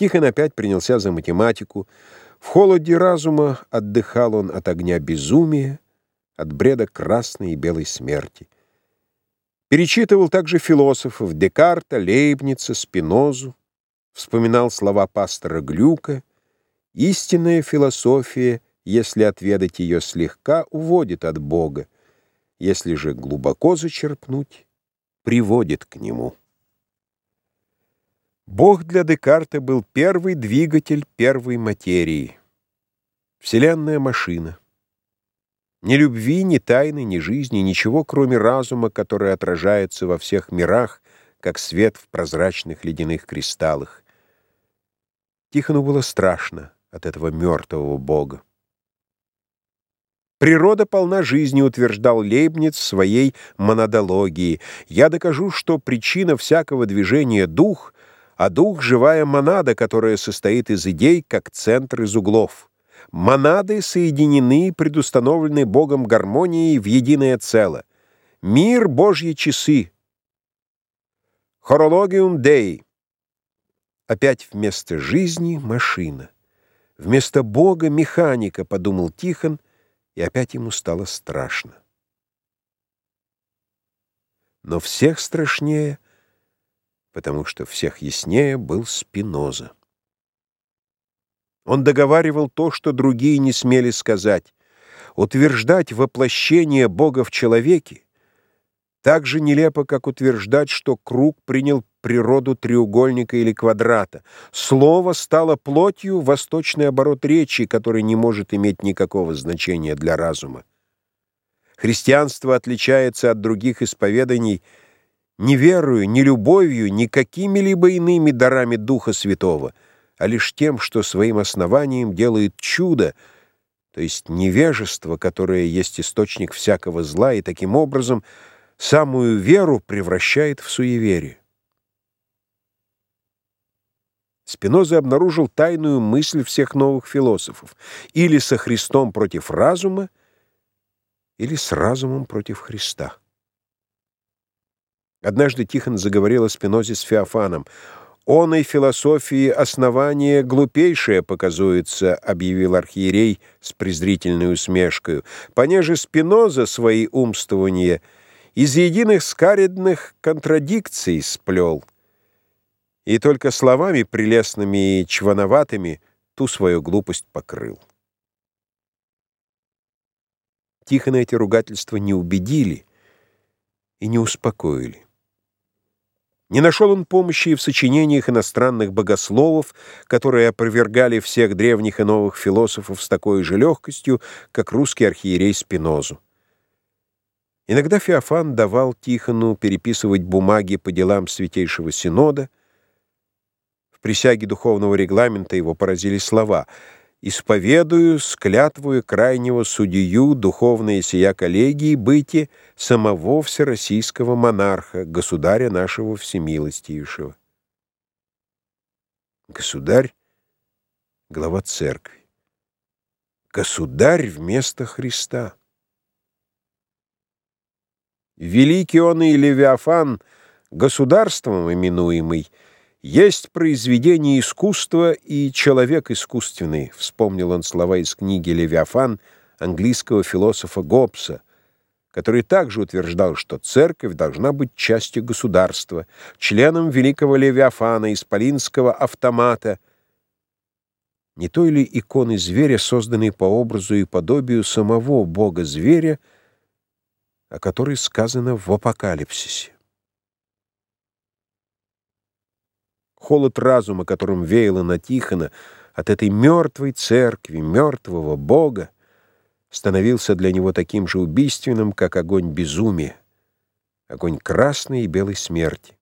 Тихон опять принялся за математику. В холоде разума отдыхал он от огня безумия, от бреда красной и белой смерти. Перечитывал также философов Декарта, Лейбница, Спинозу, вспоминал слова пастора Глюка. Истинная философия, если отведать ее слегка, уводит от Бога, если же глубоко зачерпнуть, приводит к Нему. Бог для Декарта был первый двигатель первой материи. Вселенная машина. Ни любви, ни тайны, ни жизни, ничего, кроме разума, который отражается во всех мирах, как свет в прозрачных ледяных кристаллах. Тихону было страшно от этого мертвого Бога. Природа полна жизни, утверждал Лейбниц в своей монадологии. Я докажу, что причина всякого движения — дух — а дух — живая монада, которая состоит из идей, как центр из углов. Монады соединены и предустановлены Богом гармонией в единое целое. Мир — Божьи часы. Хорологиум Дей. Опять вместо жизни — машина. Вместо Бога — механика, подумал Тихон, и опять ему стало страшно. Но всех страшнее — потому что всех яснее был Спиноза. Он договаривал то, что другие не смели сказать. Утверждать воплощение Бога в человеке так же нелепо, как утверждать, что круг принял природу треугольника или квадрата. Слово стало плотью, восточный оборот речи, который не может иметь никакого значения для разума. Христианство отличается от других исповеданий – ни верою, ни любовью, ни какими-либо иными дарами Духа Святого, а лишь тем, что своим основанием делает чудо, то есть невежество, которое есть источник всякого зла, и таким образом самую веру превращает в суеверие. Спиноза обнаружил тайную мысль всех новых философов или со Христом против разума, или с разумом против Христа. Однажды Тихон заговорил о Спинозе с Феофаном. «Он и философии основания глупейшее показуется», — объявил архиерей с презрительной усмешкой. «Понеже Спиноза свои умствования из единых скаридных контрадикций сплел, и только словами прелестными и чвановатыми ту свою глупость покрыл». Тихона эти ругательства не убедили и не успокоили. Не нашел он помощи и в сочинениях иностранных богословов, которые опровергали всех древних и новых философов с такой же легкостью, как русский архиерей Спинозу. Иногда Феофан давал Тихону переписывать бумаги по делам Святейшего Синода. В присяге духовного регламента его поразили слова — исповедую, склятвую крайнего судью духовные сия коллегии быти самого всероссийского монарха, государя нашего всемилостивейшего. Государь — глава церкви. Государь вместо Христа. Великий он и Левиафан, государством именуемый — «Есть произведение искусства и человек искусственный», вспомнил он слова из книги «Левиафан» английского философа Гоббса, который также утверждал, что церковь должна быть частью государства, членом великого Левиафана, исполинского автомата, не той ли иконы зверя, созданной по образу и подобию самого бога-зверя, о которой сказано в Апокалипсисе. Холод разума, которым веяло на Тихона, от этой мертвой церкви, мертвого Бога, становился для него таким же убийственным, как огонь безумия, огонь красной и белой смерти.